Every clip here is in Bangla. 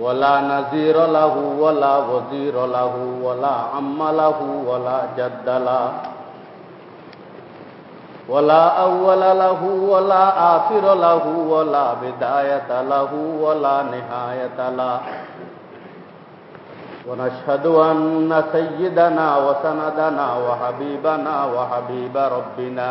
ولا نذير له ولا وزير له ولا عم له ولا جد له ولا أول له ولا آخر له ولا بداية له ولا نهاية له. ونشهد أن سيدنا وسندنا وحبيبنا وحبيب ربنا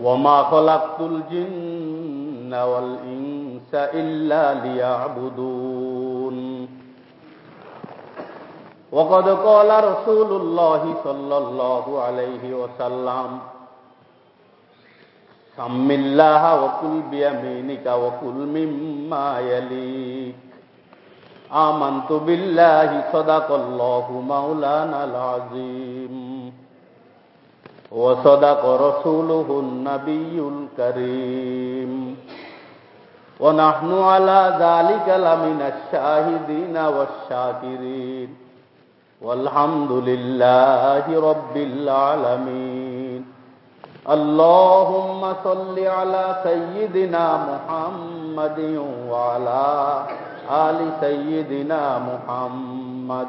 وما خلقت الجن والإنس إلا ليعبدون وقد قال رسول الله صلى الله عليه وسلم سم الله وكل بيمينك وكل مما يليك آمنت بالله صدق الله مولانا العظيم وصدق رسوله النبي الكريم ونحن على ذلك لمن الشاهدين والشاكرين والحمد لله رب العالمين اللهم صل على سيدنا محمد وعلى آل سيدنا محمد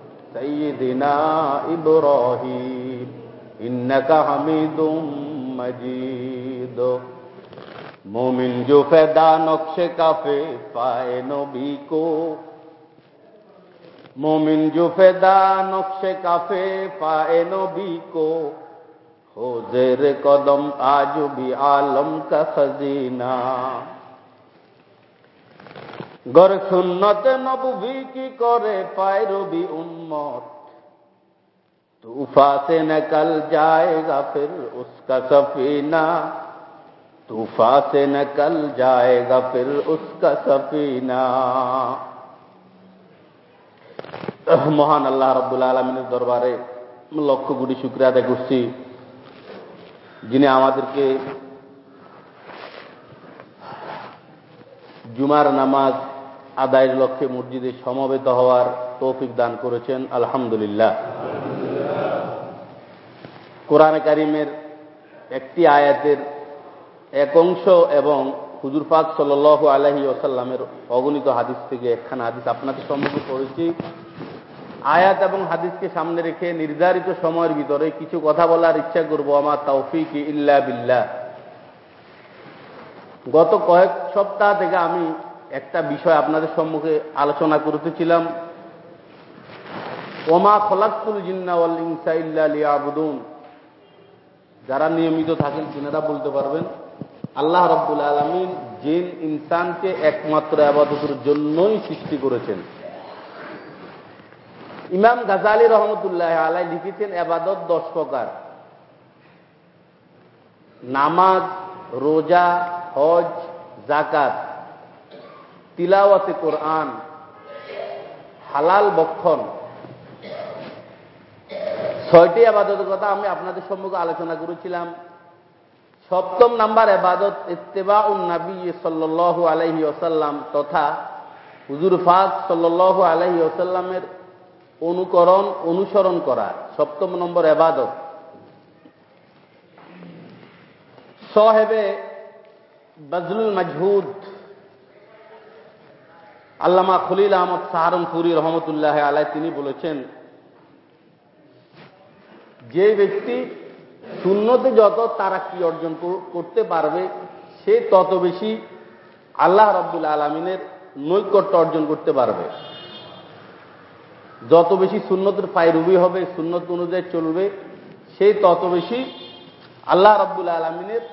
سيدنا إبراهيم إنك حميد مجيد مومن جو فیدا نقش کافے پائے نبی کو مومن جو فیدا نقش کافے پائے نبی کو ہو زیر قدم آج بھی عالم کا خزینہ গড় সুন্নতে নবী কি করে পায়রবি উম্মত? তুফা সে নকল জায়েগা ফির উসকা সফিনা। তুফা সে নকল জায়েগা ফির উসকা সফিনা। মহান আল্লাহ রব্বুল আলমিনের দরবারে লক্ষ কোটি শুক্রিয়া আদায় করছি, যিনি আমাদেরকে জুমার নামাজ আদায়ের লক্ষ্যে মসজিদে সমবেত হওয়ার তৌফিক দান করেছেন, আলহামদুলিল্লাহ। কোরআন কারিমের একটি আয়াতের এক অংশ এবং হুজুর সাল আলহি ওসাল্লামের অগণিত হাদিস থেকে একখানা হাদিস আপনাদের সম্মুখে পড়েছি আয়াত এবং হাদিসকে সামনে রেখে নির্ধারিত সময়ের ভিতরে কিছু কথা বলার ইচ্ছা করব, আমার তৌফিক ইল্লা বিল্লাহ। গত কয়েক সপ্তাহ থেকে আমি একটা বিষয় আপনাদের সম্মুখে আলোচনা করতেছিলাম। ওমা খলাকুল জিন্নাওয়াল ইনসা ইল্লা লিয়াবুদুন। যারা নিয়মিত থাকেন তিনারা বলতে পারবেন, আল্লাহ রব্বুল আলমিন জিন ইনসানকে একমাত্র আবাদতের জন্যই সৃষ্টি করেছেন। ইমাম গাজালি রহমতুল্লাহ আলাই লিখেছেন এবাদত দশ প্রকার। নামাজ, রোজা, হজ জাকাত তিলাওয়াতে কোরআন, হালাল বক্ষণ। ছয়টি আবাদতের কথা আমি আপনাদের সম্মুখে আলোচনা করেছিলাম। সপ্তম নাম্বার এবাদত ইত্তেবা উন্নবী সাল্লু আলহি ওসাল্লাম তথা হুজুর ফাজ সাল্লু আলহি ওসাল্লামের অনুকরণ, অনুসরণ করা। সপ্তম নম্বর এবাদত সহেবে বজলুল মজহুদ আল্লামা খলিল আহমদ সাহারনপুরি রহমতুল্লাহ আলাই তিনি বলেছেন, যে ব্যক্তি শূন্যতে যত তারা কি অর্জন করতে পারবে, সে তত বেশি আল্লাহ রব্দুল আলমিনের নৈকট্য অর্জন করতে পারবে। যত বেশি সুন্নতের পায়রুবি হবে, সুন্নত অনুযায়ী চলবে, সে তত বেশি আল্লাহ রব্দুল আলমিনের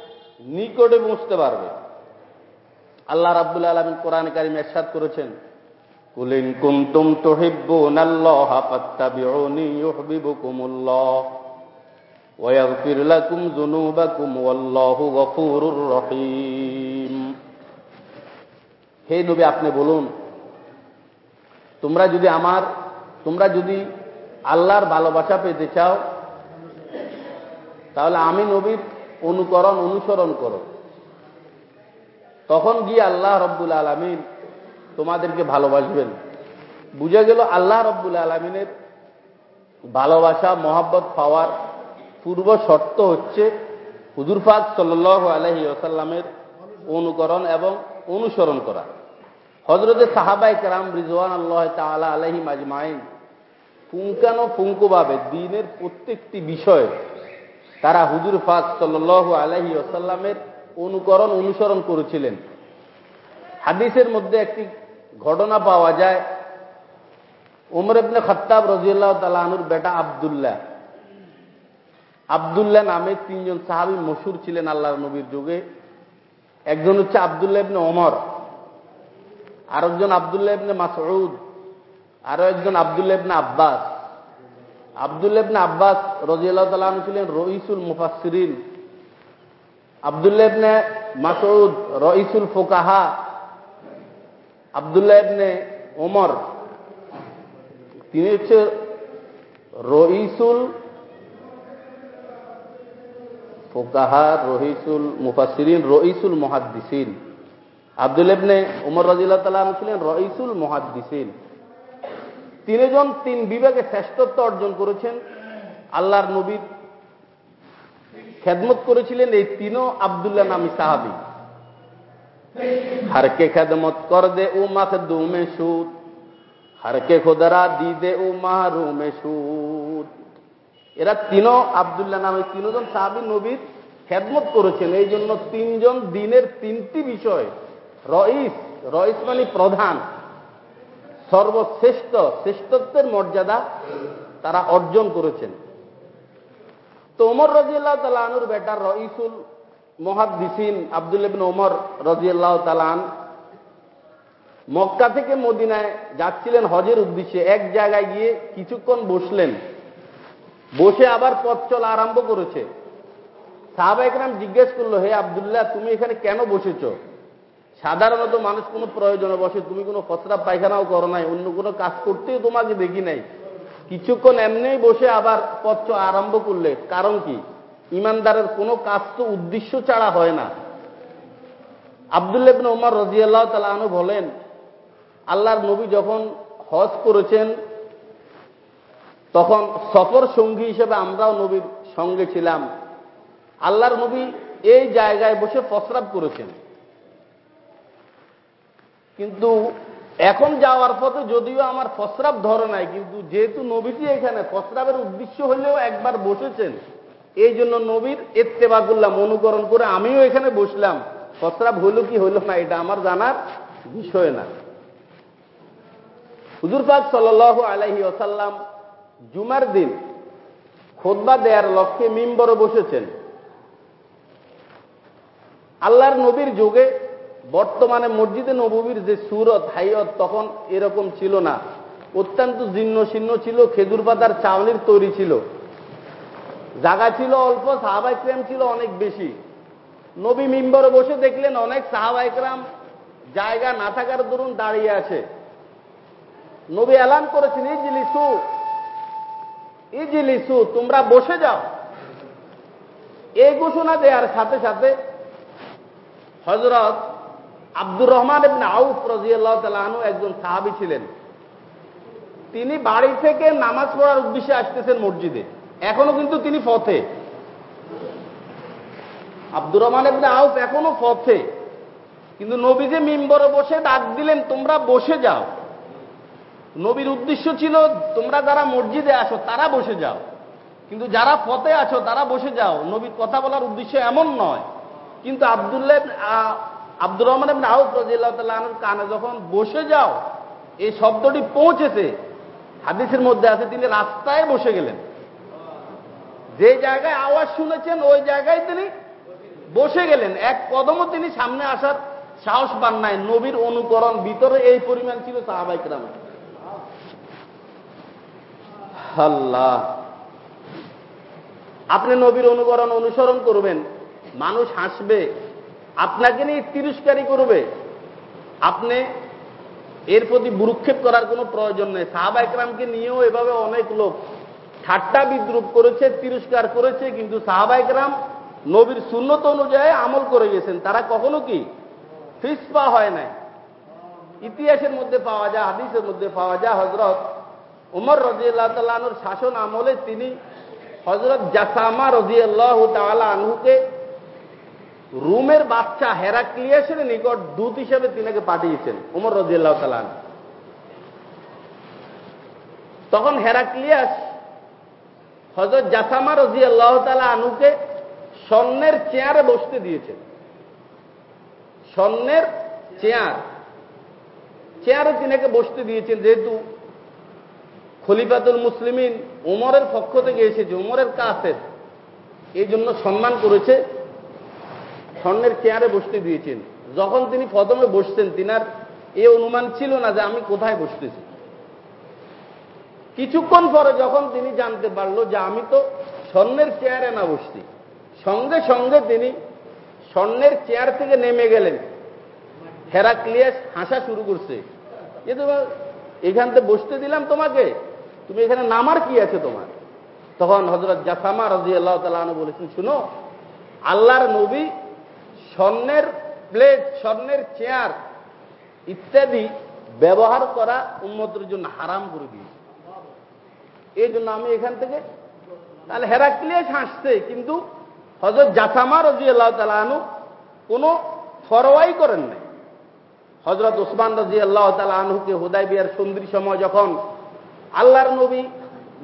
নিকটে পৌঁছতে পারবে। আল্লাহ রাব্বুল আলমিন কোরআন কারিম এরশাদ করেছেন, কুলিন কুন্তুম রহিম। হে নবী, আপনি বলুন, তোমরা যদি আমার, তোমরা যদি আল্লাহর ভালোবাসা পেতে চাও, তাহলে আমি নবীর অনুকরণ অনুসরণ করো। তখন গিয়ে আল্লাহ রব্বুল আলমিন তোমাদেরকে ভালোবাসবেন। বুঝে গেল আল্লাহ রব্বুল আলমিনের ভালোবাসা, মহাব্বত পাওয়ার পূর্ব শর্ত হচ্ছে হুজুরফাক সাল্ল আলহি ওসাল্লামের অনুকরণ এবং অনুসরণ করা। হজরতে সাহাবাই কেরাম রিজওয়ান আল্লাহ তালা আলহি মাজমাইন ফুঙ্কানো পুঙ্কুভাবে দিনের প্রত্যেকটি বিষয় তারা হুজুর ফাক সাল্ল আলহি ওসাল্লামের অনুকরণ, অনুসরণ করেছিলেন। হাদিসের মধ্যে একটি ঘটনা পাওয়া যায়। উমর ইবনে খত্তাব রাজিউল্লাহ তালানুর বেটা আবদুল্লাহ। আবদুল্লাহ নামে তিনজন সাহাবি মশুর ছিলেন আল্লাহ নবীর যুগে। একজন হচ্ছে আবদুল্লাহ ইবনে ওমর, আরেকজন আবদুল্লাহ ইবনে মাসউদ, আরও একজন আবদুল্লাহ ইবনে আব্বাস। আবদুল্লাহ ইবনে আব্বাস রাজিউল্লাহ তালানু ছিলেন রইসুল মুফাসসিরিন। আবদুল্লাহ ইবনে মাসউদ, রইসুল ফোকাহা, আবদুল্লাহ ইবনে ওমর, তিনি হচ্ছে রইসুল ফোকাহা রহিসুল মুফাসিরিন রইসুল মহাদ্দিসিন। আব্দুল ইবনে উমর রাজিল্লাহ তালাম ছিলেন রইসুল মহাদ্দিসিন। তিনজন তিন বিভাগে শ্রেষ্ঠত্ব অর্জন করেছেন, আল্লাহর নবীর খেদমত করেছিলেন এই তিনও আবদুল্লাহ নামী সাহাবি। হারকে খেদমত কর দে ও মাখ দুমে সুদ। হারকে খোদারা দি দে ও মাহরুমে সুদ। এরা তিনও আবদুল্লাহ নামে, তিনজন সাহাবি নবীর খেদমত করেছেন। এই জন্য তিনজন দিনের তিনটি বিষয়। রইস রইস মানে প্রধান। সর্বশ্রেষ্ঠ, শ্রেষ্ঠত্বের মর্যাদা তারা অর্জন করেছেন। তো ওমর রাজিয়াল্লাহ তালানুর বেটার রইসুল মহাদিসিন আবদুল্লাবিন ওমর রাজিয়াল্লাহ তালান মক্কা থেকে মদিনায় যাচ্ছিলেন হজের উদ্দেশ্যে। এক জায়গায় গিয়ে কিছুক্ষণ বসলেন। বসে আবার পথ চলা আরম্ভ করেছে। সাহাবা একরাম জিজ্ঞেস করল, হে আবদুল্লাহ, তুমি এখানে কেন বসেছ? সাধারণত মানুষ কোনো প্রয়োজনে বসে, তুমি কোনো ফসরা পায়খানাও করো নাই, অন্য কোনো কাজ করতেও তোমাকে দেখি নাই। কিছুক্ষণ এমনি বসে আবার পথ আরম্ভ করলে, কারণ কি? ইমানদারের কোনো কাজ তো উদ্দেশ্য ছাড়া হয় না। আবদুল্লাবিন ওমর রাজিয়াল্লাহ তালাহনু বলেন, আল্লাহর নবী যখন হজ করেছেন, তখন সফর সঙ্গী হিসেবে আমরাও নবীর সঙ্গে ছিলাম। আল্লাহর নবী এই জায়গায় বসে প্রস্রাব করেছেন। কিন্তু এখন যাওয়ার পথে যদিও আমার ফসরাব ধরে নাই, কিন্তু যেহেতু নবীজি এখানে, ফসরাবের উদ্দেশ্য হলেও একবার বসেছেন। এই জন্য নবীর এত্তেবা করলাম অনুকরণ করে আমিও এখানে বসলাম। ফসরাব হইল কি হইল না, এটা আমার জানার বিষয় না। হুজুর পাক সাল আলাহি ওসাল্লাম জুমার দিন খোদবা দেয়ার লক্ষ্যে মিম্বরে বসেছেন। আল্লাহর নবীর যুগে বর্তমানে মসজিদে নবীর যে সুরত, হাইয়ত, তখন এরকম ছিল না। অত্যন্ত জীর্ণ শীর্ণ ছিল, খেজুর পাতার চাউনির তৈরি ছিল। জায়গা ছিল অল্প সাহাবাইক্রাম ছিল অনেক বেশি। নবী মিম্বরে বসে দেখলেন অনেক সাহাবাইকরাম জায়গা না থাকার দরুন দাঁড়িয়ে আছে। নবী এলান করেছেন, ইজলিসু ইজলিসু, তোমরা বসে যাও। এই ঘোষণা দেওয়ার সাথে সাথে হজরত আব্দুর রহমান এবং আউফ রাজিয়াল্লাহ তালু একজন সাহাবি ছিলেন। তিনি বাড়ি থেকে নামাজ পড়ার উদ্দেশ্যে আসতেছেন মসজিদে। এখনও কিন্তু তিনি পথে। আব্দুর রহমান এমনি আউফ এখনও পথে। কিন্তু নবী যে মিম্বরে বসে ডাক দিলেন, তোমরা বসে যাও। নবীর উদ্দেশ্য ছিল, তোমরা যারা মসজিদে আসো, তারা বসে যাও। কিন্তু যারা পথে আছো, তারা বসে যাও। নবীর কথা বলার উদ্দেশ্য এমন নয়। কিন্তু আবদুল্লাহ আব্দুর রহমান এমনি আউফ রাজিয়াল্লাহ কানে যখন বসে যাও, এই শব্দটি পৌঁছেছে, হাদিসের মধ্যে আছে, তিনি রাস্তায় বসে গেলেন। যে জায়গায় আওয়াজ শুনেছেন, ওই জায়গায় তিনি বসে গেলেন। এক কদমও তিনি সামনে আসার সাহস পান নাই। নবীর অনুকরণ ভিতরে এই পরিমাণ ছিল সাহাবাইক রামের আল্লাহ। আপনি নবীর অনুকরণ অনুসরণ করবেন, মানুষ হাসবে। আপনাকে নিয়ে তিরস্কারই করবে। আপনি এর প্রতি বুরুক্ষেপ করার কোনো প্রয়োজন নেই। সাহাবা একরামকে নিয়েও এভাবে অনেক লোক ঠাট্টা বিদ্রুপ করেছে, তিরস্কার করেছে, কিন্তু সাহাবা একরাম নবীর শূন্যত অনুযায়ী আমল করে গেছেন। তারা কখনো কি? ফিসপা হয় নাই। ইতিহাসের মধ্যে পাওয়া যায়, হাদিসের মধ্যে পাওয়া যায় হজরত উমর রাজিয়াল্লাহ তাল্লাহর শাসন আমলে তিনি হজরত জাসামা রাজিয়াল্লাহ তালা আনহুকে রুমের বাচ্চা হেরাক্লিয়াসের নিকট দূত হিসেবে তিনাকে পাঠিয়েছেন, উমর রাজিয়াল্লাহ তালান তখন হেরাক্লিয়াস হজরত জাসামা রাজিয়াল্লাহ তালা আনুকে স্বর্ণের চেয়ারে বসতে দিয়েছেন। স্বর্ণের চেয়ার, চেয়ারে তিনাকে বসতে দিয়েছেন যেহেতু খলিফাতুল মুসলিমিন উমরের পক্ষ থেকে এসেছে, উমরের কাছে এই জন্য সম্মান করেছে। স্বর্ণের চেয়ারে বসতে দিয়েছেন। যখন তিনি প্রথমে বসছেন, তিনার এ অনুমান ছিল না যে আমি কোথায় বসতেছি। কিছুক্ষণ পরে যখন তিনি জানতে পারল যে আমি তো স্বর্ণের চেয়ারে না বসছি, সঙ্গে সঙ্গে তিনি স্বর্ণের চেয়ার থেকে নেমে গেলেন। হেরাক্লিয়াস হাসা শুরু করছে যে তোমার এখান থেকে বসতে দিলাম তোমাকে, তুমি এখানে নামার কি আছে তোমার? তখন হজরত জাসামা রাজি আল্লাহ তালু বলেছেন, শুনো, আল্লাহর নবী স্বর্ণের প্লেট স্বর্ণের চেয়ার ইত্যাদি ব্যবহার করা উন্মতের জন্য হারাম করে দিয়েছে। এই জন্য আমি এখান থেকে, তাহলে হেরাক্লিয়াস হাসছে, কিন্তু হজরত জাসামা রাজি আল্লাহ তালু কোনো ফরওয়াই করেন নাই। হজরত ওসমান রাজি আল্লাহ তালা আনহুকে হুদাই বিয়ার সুন্দরী সময় যখন আল্লাহর নবী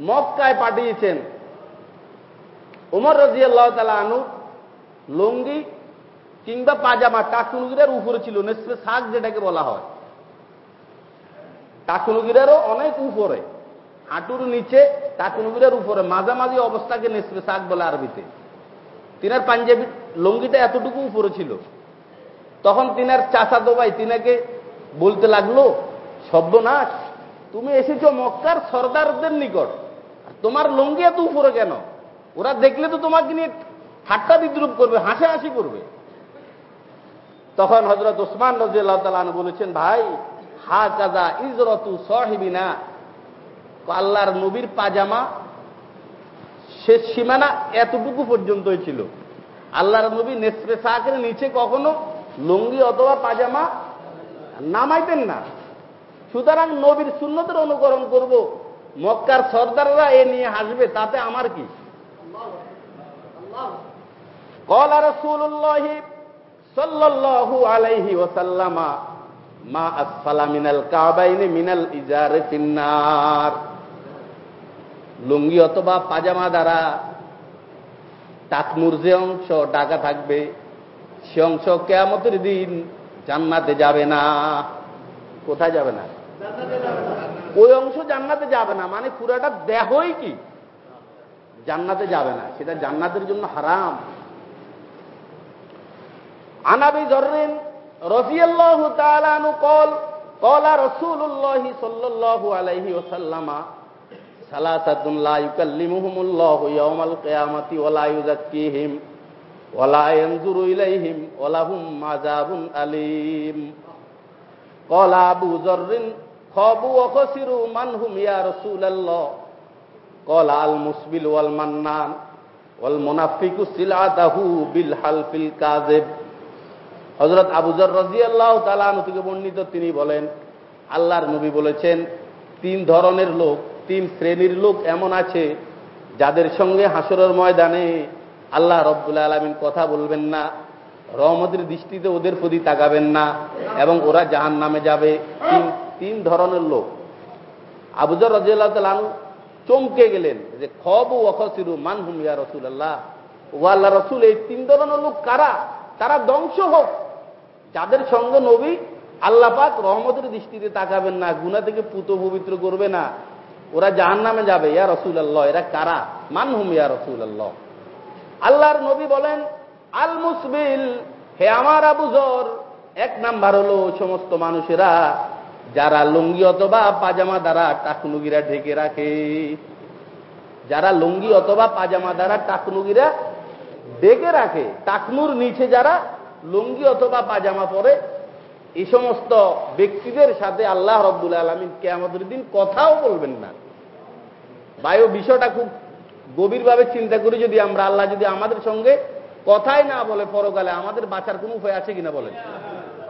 মক্কায় পাঠিয়েছেন, উমর রাজি আল্লাহ তালা আনু লুঙ্গি কিংবা পাজামা টাকুনুগিরের উপরে ছিল নেসপে শাক যেটাকে বলা হয়। টাকুনুগিরেরও অনেক উপরে। হাঁটুর নিচে টাকুনুগিরের উপরে। মাঝামাঝি অবস্থাকে নেসপে শাক বলে আরবিতে। তিনার পাঞ্জাবি লুঙ্গিটা এতটুকু উপরে ছিল। তখন তিনার চাচা দোবাই তিনাকে বলতে লাগল, সর্বনাশ, তুমি এসেছ মক্কার সর্দারদের নিকট। তোমার লঙ্গি এত উপরে কেন? ওরা দেখলে তো তোমাকে নিয়ে ঠাট্টা বিদ্রুপ করবে, হাসাহাসি করবে। তখন হজরত ওসমান রাজিয়াল্লাহ তালান বলেছেন ভাই হা কাজা ইজরতু সহিবিনা। আল্লাহর নবীর পাজামা শেষ সীমানা এতটুকু পর্যন্তই ছিল। আল্লাহর নবী নেসরে সাকের নিচে কখনো লুঙ্গি অথবা পাজামা নামাইতেন না। সুতরাং নবীর শূন্যতের অনুকরণ করব মক্কার সর্দাররা এ নিয়ে হাসবে তাতে আমার কি? কলা রসুল্লাহ সাল্লাল্লাহু আলাইহি ওসাল্লামা মা আসফালা মিনাল কাবাইনে মিনাল ইজারে ফিন্নার। লুঙ্গি অথবা পাজামা দ্বারা টাকমুর যে অংশ ডাকা থাকবে, সে অংশ কেয়ামতের দিন জান্নাতে যাবে না। কোথায় যাবে না? ওই অংশ জান্নাতে যাবে না। মানে পুরাটা দেহই কি? জান্নাতে যাবে না। সেটা জান্নাতের জন্য হারাম। আনাবি ধরেন রফিয়াল্লাহ তালানু কল কলা রসুল্লাহি সাল্লাল্লাহু আলাইহি ওসাল্লামা সালাসাতুন লা ইউকাল্লিমুহুমুল্লাহু ইয়াওমাল কিয়ামাতি ওয়া লা ইউযাক্কিহিম ওয়া লা ইয়ানজুরু ইলাইহিম ওয়া লাহুম আযাবুন আলীম কলা আবু যররিন খাবু ওয়া খাসিরু মান হুম ইয়া রাসূলুল্লাহ কলা আল মুসবিল ওয়াল মান্নান ওয়াল মুনাফিকু সিলআতাহু বিল হালফিল হযরত আবু যর রাদিয়াল্লাহু তাআলা আনহু থেকে বর্ণিত তিনি বলেন, আল্লাহর নবী বলেছেন, তিন ধরনের লোক, তিন শ্রেণির লোক এমন আছে যাদের সঙ্গে হাসরের ময়দানে আল্লাহ রব্বুল আলমিন কথা বলবেন না, রহমতের দৃষ্টিতে ওদের প্রতি তাকাবেন না এবং ওরা জাহান নামে যাবে। তিন তিন ধরনের লোক। আবুজর রাজিয়াল্লাহ তালু চমকে গেলেন যে, খব ও অখসিরু মান রসুল আল্লাহ ও আল্লাহ রসুল, এই তিন ধরনের লোক কারা? তারা ধ্বংস হোক। যাদের সঙ্গে নবী আল্লাহ পাক রহমতের দৃষ্টিতে তাকাবেন না গুনা থেকে পুত পবিত্র করবে না, ওরা জাহান নামে যাবে। ইয়া রসুল আল্লাহ এরা কারা? মান হুম ইয়া রসুল আল্লাহ আল্লাহর নবী বলেন, আল মুসবিল, হে আমার আবুজর এক নাম্বার হলো সমস্ত মানুষেরা, যারা লুঙ্গি অথবা পাজামা দ্বারা টাকনুগিরা ঢেকে রাখে। যারা লুঙ্গি অথবা পাজামা দ্বারা টাকনুগিরা ঢেকে রাখে, টাকনুর নিচে যারা লুঙ্গি অথবা পাজামা পরে এই সমস্ত ব্যক্তিদের সাথে আল্লাহ রব্দুল আলমিন কেমতের দিন কথাও বলবেন না। বায়ু বিষয়টা খুব গভীরভাবে চিন্তা করি যদি আমরা, আল্লাহ যদি আমাদের সঙ্গে কথাই না বলে পরকালে, আমাদের বাঁচার কোনো উপায় আছে কিনা বলেন?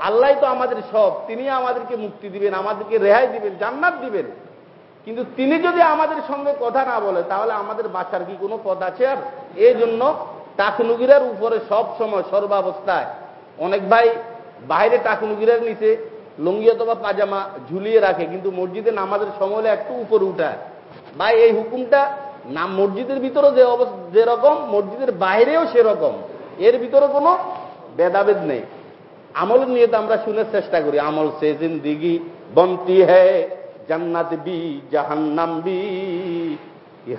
আল্লাহ তো আমাদের সব তিনি আমাদেরকে মুক্তি দিবেন, আমাদেরকে রেহাই দিবেন, জান্নাত দিবেন। কিন্তু তিনি যদি আমাদের সঙ্গে কথা না বলে, তাহলে আমাদের বাঁচার কি কোনো পথ আছে আর? এই জন্য টাকনুগিরের উপরে সব সময় সর্বাবস্থায় অনেক ভাই বাইরে টাকনুগিরের নিচে, লুঙ্গি অথবা পাজামা ঝুলিয়ে রাখে, কিন্তু মসজিদে নামাজের সময় হলে একটু উপরে উঠায়। ভাই, এই হুকুমটা না মসজিদের ভিতরে যে যেরকম মসজিদের বাইরেও সেরকম এর ভিতরে কোনো ভেদাভেদ নেই। আমল নিয়ে তো আমরা শুনে চেষ্টা করি। আমল সে জিন্দিগি বনতি হ্যায় জান্নাত বি, জাহান্নাম বি।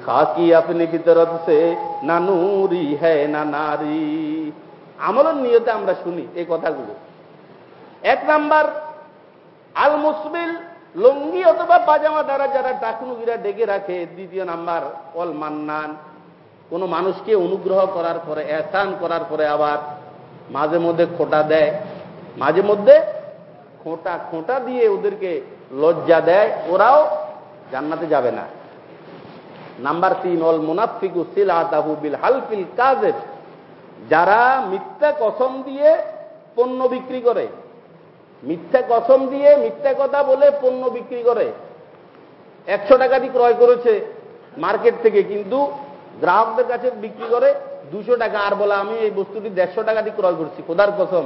খাকি আপনি ভিতরত সে, না নুরি হ্যায় না নারী। আমলের নিয়তে আমরা শুনি এই কথাগুলো। এক নাম্বার আল মুসবিল লুঙ্গি অথবা পাজামা দ্বারা যারা ডাকুনুগিরা ডেকে রাখে। দ্বিতীয় নাম্বার অল মান্নান কোন মানুষকে অনুগ্রহ করার পরে, এহসান করার পরে আবার মাঝে মধ্যে খোটা দেয়। মাঝে মধ্যে খোঁটা খোঁটা দিয়ে ওদেরকে লজ্জা দেয়, ওরাও জান্নাতে যাবে না। নাম্বার তিন অল মুনাফিকু সিল আতাহু বিল হালফিল কাজের যারা মিথ্যা কসম দিয়ে পণ্য বিক্রি করে, মিথ্যা কসম দিয়ে মিথ্যা কথা বলে পণ্য বিক্রি করে, একশো টাকা দিয়ে ক্রয় করেছে মার্কেট থেকে, কিন্তু গ্রাহকদের কাছে বিক্রি করে দুশো টাকা। আর বলে, আমি এই বস্তুটি দেড়শো টাকা দিয়ে ক্রয় করছি, খোদার কসম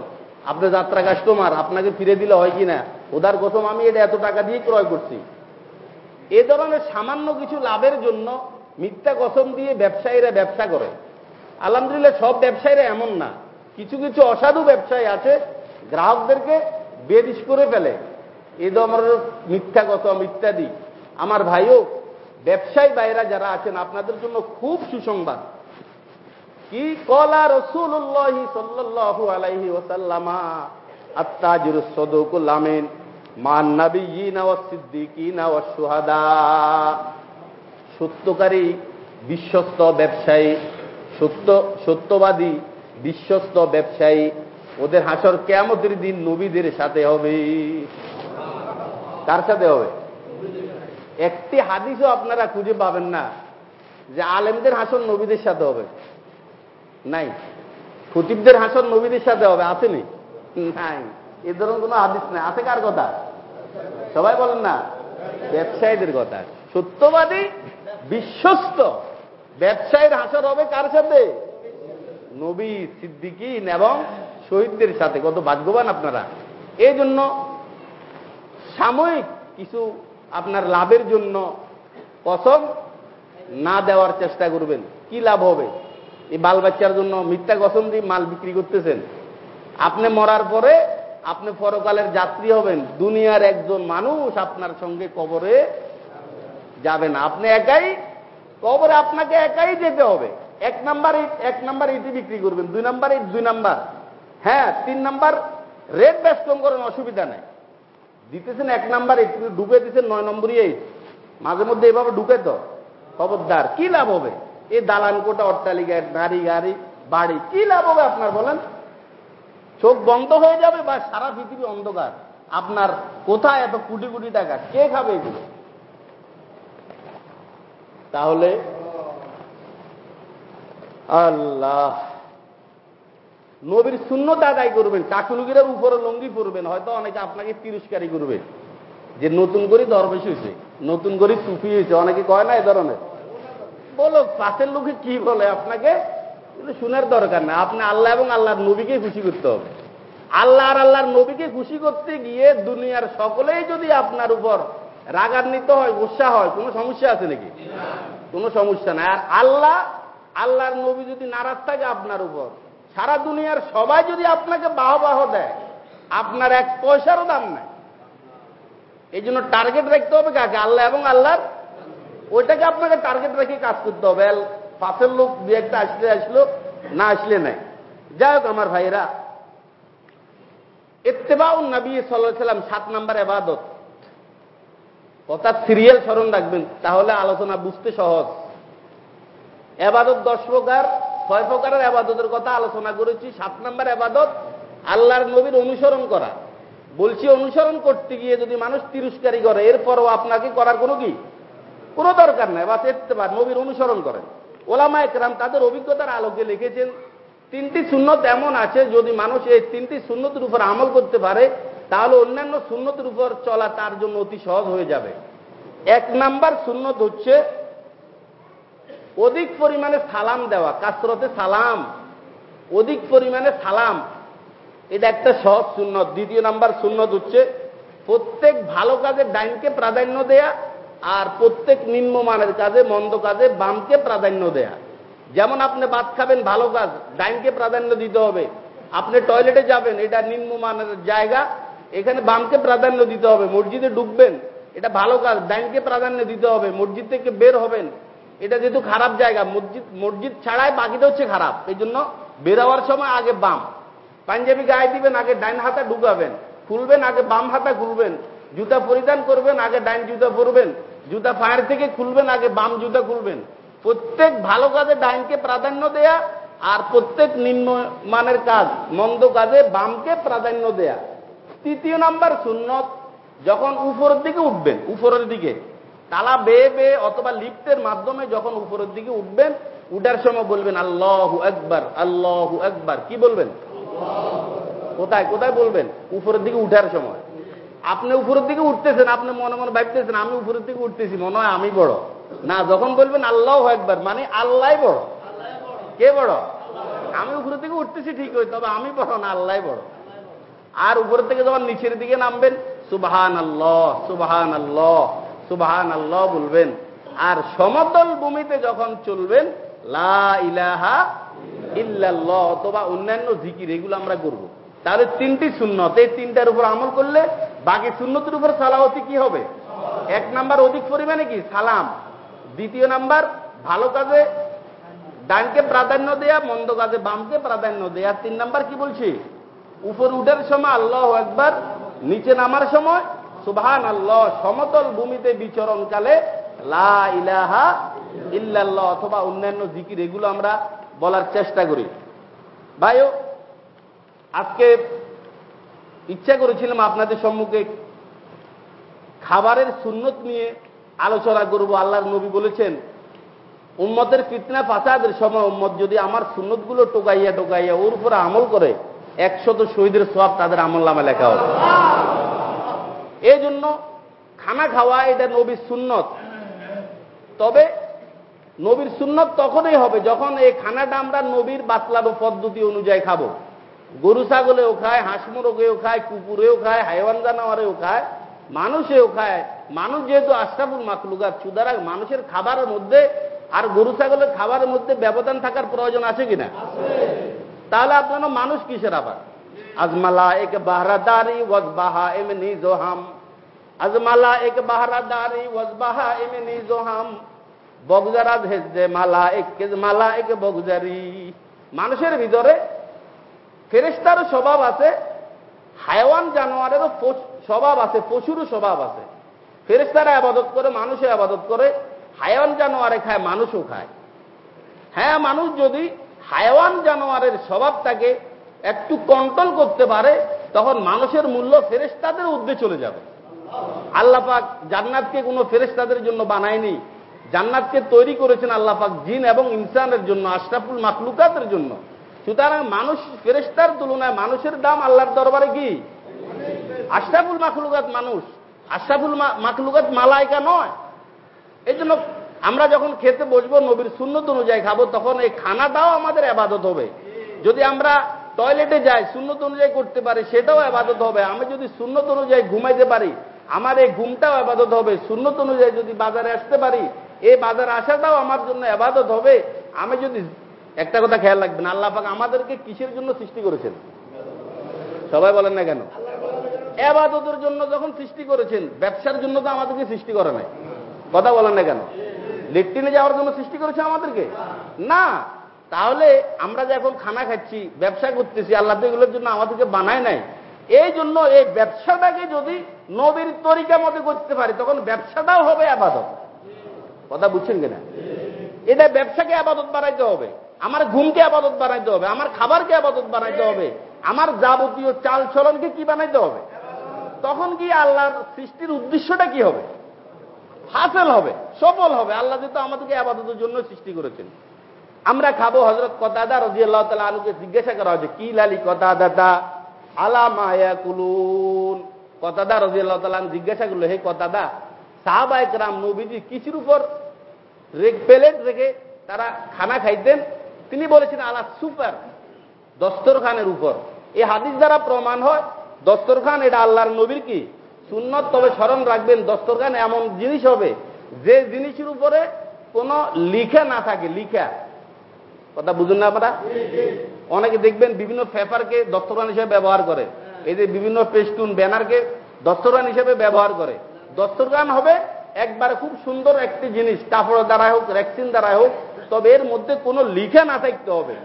আপনার যাত্রা কাস্টমার আপনাকে ফিরে দিলে হয় কি না? খোদার কসম, আমি এটা এত টাকা দিয়ে ক্রয় করছি। এ ধরনের সামান্য কিছু লাভের জন্য মিথ্যা কসম দিয়ে ব্যবসায়ীরা ব্যবসা করে। আলহামদুলিল্লাহ, সব ব্যবসায়ীরা এমন না। কিছু কিছু অসাধু ব্যবসায়ী আছে, গ্রাহকদেরকে বেদিস করে ফেলে। এই ধরনের মিথ্যা কথা ইত্যাদি আমার ভাইও, ব্যবসায়ী বাইরা যারা আছেন, আপনাদের জন্য খুব সুসংবাদ। কি কলা রসুল্লাহ সাল্লাহু আলাইহি ওসাল্লামা আত্তাজুর সদকুল আমিন মান ওয়াস সিদ্দিকিনা ওয়াস শুহাদা। সত্যকারী বিশ্বস্ত ব্যবসায়ী সত্য, সত্যবাদী, বিশ্বস্ত ব্যবসায়ী, ওদের হাসর কেমতের দিন নবীদের সাথে হবে। কার সাথে হবে? একটি হাদিসও আপনারা খুঁজে পাবেন না যে আলেমদের হাসর নবীদের সাথে হবে। নাই। খতিবদের হাসর নবীদের সাথে হবে, আসেনি? নাই। এ ধরনের কোনো হাদিস নাই। আছে কার কথা? সবাই বলেন না। ব্যবসায়ীদের কথা। সত্যবাদী, বিশ্বস্ত। ব্যবসায়ীর হাসর হবে কার সাথে? নবী সিদ্দিকিন এবং শহীদদের সাথে। কত ভাগ্যবান আপনারা। এই জন্য সাময়িক কিছু আপনার লাভের জন্য কসম না দেওয়ার চেষ্টা করবেন। কি লাভ হবে? এই বাল বাচ্চার জন্য মিথ্যা কসম দিয়ে মাল বিক্রি করতেছেন। আপনি মরার পরে আপনি পরকালের যাত্রী হবেন। দুনিয়ার একজন মানুষ আপনার সঙ্গে কবরে যাবে না। আপনি একাই কবরে আপনাকে একাই যেতে হবে। এক নাম্বার ইট, এক নাম্বার ইটি বিক্রি করবেন, দুই নাম্বার ইট, দুই নাম্বার। হ্যাঁ তিন নাম্বার রেট কম করেন, অসুবিধা নেই। দিতেছেন এক নাম্বার এইট কিন্তু ডুবে দিচ্ছেন নয় নম্বরই এইট মাঝে মধ্যে এভাবে ঢুকে তো। খবরদার, কি লাভ হবে? এই দালান কোটা অট্টালিকা গাড়ি গাড়ি, বাড়ি, কি লাভ হবে আপনার বলেন? চোখ বন্ধ হয়ে যাবে বা সারা পৃথিবী অন্ধকার। আপনার কোথায় এত কোটি কোটি টাকা? কে খাবে এগুলো? তাহলে আল্লাহ। নবীর শূন্যতা আদায় করবেন চাকুলুগিরের উপরে লঙ্গি পরবেন, হয়তো অনেকে আপনাকে তিরস্কারই করবে। যে নতুন করে দরবেশ হয়েছে, নতুন করে টুপি হয়েছে, অনেকে কয় না এ ধরনের? বলো, পাশের লোকে কি বলে আপনাকে? শুনের দরকার না আপনি আল্লাহ এবং আল্লাহর নবীকে খুশি করতে হবে। আল্লাহ আর আল্লাহর নবীকে খুশি করতে গিয়ে দুনিয়ার সকলেই যদি আপনার উপর রাগান্বিত হয়, গুসা হয়, কোনো সমস্যা আছে নাকি? কোনো সমস্যা নাই। আর আল্লাহ, আল্লাহর নবী যদি নারাজ থাকে আপনার উপর, সারা দুনিয়ার সবাই যদি আপনাকে বাহ বাহ দেয়, আপনার এক পয়সারও দাম নাই। এই জন্য টার্গেট রাখতে হবে কাকে? আল্লাহ এবং আল্লাহর? ওইটাকে আপনাকে টার্গেট রেখে কাজ করতে হবে। পাশের লোক দু একটা আসলে আসলো, না আসলে নাই। যাই হোক আমার ভাইরা এত্তেবাউ নবী সাল্লাহ সাল্লাম সাত নাম্বার এবাদত। অর্থাৎ সিরিয়াল স্মরণ রাখবেন, তাহলে আলোচনা বুঝতে সহজ। এবাদত দশ প্রকার, ছয় প্রকারের আবাদতের কথা আলোচনা করেছি। সাত নাম্বার আবাদত আল্লাহর নবীর অনুসরণ করা। বলছি অনুসরণ করতে গিয়ে যদি মানুষ তিরস্কারী করে, এরপরও আপনাকে করার কোনো কি? কোনো দরকার নাই। বা চেতে পার নবীর অনুসরণ করেন। ওলামা একরাম তাদের অভিজ্ঞতার আলোকে লিখেছেন, তিনটি সুন্নত এমন আছে, যদি মানুষ এই তিনটি সুন্নতির উপর আমল করতে পারে তাহলে অন্যান্য সুন্নতির উপর চলা তার জন্য অতি সহজ হয়ে যাবে। এক নাম্বার সুন্নত হচ্ছে অধিক পরিমাণে সালাম দেওয়া, কাসরতে সালাম, অধিক পরিমাণে সালাম। এটা একটা সহজ সুন্নত। দ্বিতীয় নাম্বার সুন্নত হচ্ছে প্রত্যেক ভালো কাজে ডাইনকে প্রাধান্য দেয়া আর প্রত্যেক নিম্নমানের কাজে মন্দ কাজে বামকে প্রাধান্য দেয়া। যেমন আপনি ভাত খাবেন, ভালো কাজ, ডাইনকে প্রাধান্য দিতে হবে। আপনি টয়লেটে যাবেন, এটা নিম্নমানের জায়গা এখানে বামকে প্রাধান্য দিতে হবে, মসজিদে ঢুকবেন, এটা ভালো কাজ ডাইনকে প্রাধান্য দিতে হবে, মসজিদ থেকে বের হবেন, এটা যেহেতু খারাপ জায়গা, মসজিদ মসজিদ ছাড়াই বাকিটা হচ্ছে খারাপ এই জন্য বেরোয়ার সময় আগে বাম, পাঞ্জাবি গায়ে দিবেন, আগে ডাইন হাতা ঢুকাবেন, খুলবেন, আগে বাম হাতা খুলবেন, জুতা পরিধান করবেন, আগে ডাইন জুতা পরবেন, জুতা ফায়ার থেকে খুলবেন, আগে বাম জুতা খুলবেন, প্রত্যেক ভালো কাজে ডাইনকে প্রাধান্য দেয়া, আর প্রত্যেক নিম্নমানের কাজ, মন্দ কাজে বামকে প্রাধান্য দেয়া। তৃতীয় নাম্বার সুন্নত, যখন উপরের দিকে উঠবেন, উপরের দিকে, তালা বেয়ে বেয়ে অথবা লিফটের মাধ্যমে যখন উপরের দিকে উঠবেন, উঠার সময় বলবেন, আল্লাহ একবার আল্লাহ একবার কি বলবেন? কোথায় কোথায় বলবেন? উপরের দিকে উঠার সময়। আপনি উপরের দিকে উঠতেছেন, আপনি মনে মনে ভাবতেছেন, আমি উপরের দিকে উঠতেছি, মনে হয় আমি বড়। না, যখন বলবেন, আল্লাহ একবার মানে আল্লাহ বড়। কে বড়? আমি উপরের দিকে উঠতেছি ঠিক হই তবে আমি বড় না আল্লাহ বড়। আর উপরের থেকে যখন নিচের দিকে নামবেন সুবাহান আল্লাহ সুবাহান আল্লাহ সুবাহান আল্লাহ বলবেন। আর সমতল ভূমিতে যখন চলবেন, লা ইলাহা ইল্লাল্লাহ অথবা অন্যান্য জিকির, এগুলো আমরা করব। তাহলে তিনটি শূন্যত এই তিনটার উপর আমল করলে বাকি শূন্যতের উপর সালাহতি কি হবে? এক নাম্বার অধিক পরিমাণে কি? সালাম। দ্বিতীয় নাম্বার, ভালো কাজে ডানকে প্রাধান্য দেয়া, মন্দ কাজে বামকে প্রাধান্য দেয়া। তিন নাম্বার কি বলছি? উপর উঠার সময় আল্লাহ একবার নিচে নামার সময় সুবহান আল্লাহ সমতল ভূমিতে বিচরণকালে লা ইলাহা ইল্লাল্লাহ অথবা অন্যান্য জিকির, এগুলো আমরা বলার চেষ্টা করি। ভাইও, আজকে ইচ্ছা করেছিলাম আপনাদের সম্মুখে খাবারের সুন্নত নিয়ে আলোচনা করব। আল্লাহর নবী বলেছেন, উম্মতের ফিতনা ফাসাদের সময় উম্মত যদি আমার সুন্নতগুলো টোকাইয়া টোকাইয়া ওর উপরে আমল করে একশত শহীদের সব তাদের আমল লেখা হবে। এই জন্য খানা খাওয়া এটা নবীর সুন্নত। তবে নবীর সুন্নত তখনই হবে যখন এই খানাটা আমরা নবীর বাতলানো পদ্ধতি অনুযায়ী খাব। গরু, ছাগলেও খায়, হাঁস, মুরগেও খায়, কুকুরেও খায়, হাইওয়ান জানোয়ারেও খায়, মানুষেও খায়। মানুষ যেহেতু আশরাফুল মাকলুকার সুতরাং মানুষের খাবারের মধ্যে আর গরু, ছাগলের খাবারের মধ্যে ব্যবধান থাকার প্রয়োজন আছে কিনা? তাহলে আপনারা মানুষ কিসের আবার? আজমালা এক বাহারাদারি ওয়াজ বাহা এমনি জোহাম। আজমালা এক বাহারাদারি ওয়াজ বাহা এমনি জোহাম। বগজারা ভেজে মালা এক মালা এক বগজারি। মানুষের ভিতরে ফেরেস্তারও স্বভাব আছে, হায়াওয়ান জানোয়ারেরও স্বভাব আছে, পশুরও স্বভাব আছে। ফেরেস্তারা আবাদত করে, মানুষে আবাদত করে হায়ান জানোয়ারে খায়, মানুষও খায়। হ্যাঁ মানুষ যদি হায়াওয়ান জানোয়ারের স্বভাবটাকে একটু কন্ট্রোল করতে পারে, তখন মানুষের মূল্য ফেরেস্তাদের উদ্দে চলে যাবে। আল্লাপাক জান্নাতকে কোনো ফেরেস্তাদের জন্য বানায়নি। জান্নাতকে তৈরি করেছেন আল্লাপাক জিন এবং ইনসানের জন্য, আশরাফুল মাকলুকাতের জন্য। সুতরাং মানুষ ফেরেস্তার তুলনায় মানুষের দাম আল্লাহর দরবারে কি? আশরাফুল মাকলুকাত মানুষ। আশরাফুল মাকলুকাত মালাইকা নয়। এই জন্য আমরা যখন খেতে বসবো, নবীর শূন্যত অনুযায়ী খাব, তখন এই খানাটাও আমাদের আবাদত হবে। যদি আমরা টয়লেটে যাই শূন্যত অনুযায়ী করতে পারি, সেটাও আবাদত হবে। আমি যদি শূন্যত অনুযায়ী ঘুমাইতে পারি, আমার এই ঘুমটাও আবাদত হবে। শূন্যত অনুযায়ী যদি বাজারে আসতে পারি, এই বাজারে আসাটাও আমার জন্য আবাদত হবে। আমি যদি, একটা কথা খেয়াল রাখবেন, আল্লাহ পাক আমাদেরকে কিসের জন্য সৃষ্টি করেছেন? সবাই বলেন না কেন? এবাদতের জন্য যখন সৃষ্টি করেছেন, ব্যবসার জন্য তো আমাদেরকে সৃষ্টি করে নাই। কথা বলেন না কেন? লেট্রিনে যাওয়ার জন্য সৃষ্টি করেছে আমাদেরকে। না, তাহলে আমরা যে এখন খানা খাচ্ছি, ব্যবসা করতেছি, আল্লাহ এগুলোর জন্য আমাদেরকে বানায় নাই। এই জন্য এই ব্যবসাটাকে যদি নবীর তরিকা মতে করতে পারি, তখন ব্যবসাটাও হবে আবাদত। কথা বুঝছেন কিনা? এটা ব্যবসাকে আবাদত বানাইতে হবে, আমার ঘুমকে আবাদত বানাইতে হবে, আমার খাবারকে আবাদত বানাইতে হবে, আমার যাবতীয় চাল চলনকে কি বানাইতে হবে? তখন কি আল্লাহর সৃষ্টির উদ্দেশ্যটা কি হবে? হাসেল হবে, সফল হবে। আল্লাহ যেহেতু আমাদেরকে আবাদতের জন্য সৃষ্টি করেছেন। আমরা খাব হজরত কতাদা রাজি আল্লাহ তালা আলুকে জিজ্ঞাসা করা হয়েছে, কি লালি কতাদাতা আলা মায়া কুলুন কতাদা রাজি আল্লাহ তালা জিজ্ঞাসা করল, হে কতাদা, সাহাবা একরাম, নবীজি কিছুর উপর প্লেট রেখে তারা খানা খাইতেন? তিনি বলেছেন, আলা সুপার দস্তরখানের উপর। এই হাদিস দ্বারা প্রমাণ হয়, দস্তরখান এটা আল্লাহর নবীর কি? সুন্নত তবে স্মরণ রাখবেন, দস্তরখান এমন জিনিস হবে যে জিনিসের উপরে কোনো লিখা না থাকে, লিখা। কথা বুঝুন না আপনারা? অনেকে দেখবেন বিভিন্ন পেপারকে দস্তরখান হিসেবে ব্যবহার করে। এই যে বিভিন্ন পেস্টুন ব্যানারকে দস্তরখান হিসেবে ব্যবহার করে। দস্তরখান হবে একবারে খুব সুন্দর একটি জিনিস কাপড় দ্বারাই হোক, রেক্সিন দ্বারাই হোক, তবে এর মধ্যে কোনো লিখা না থাকতে হবে।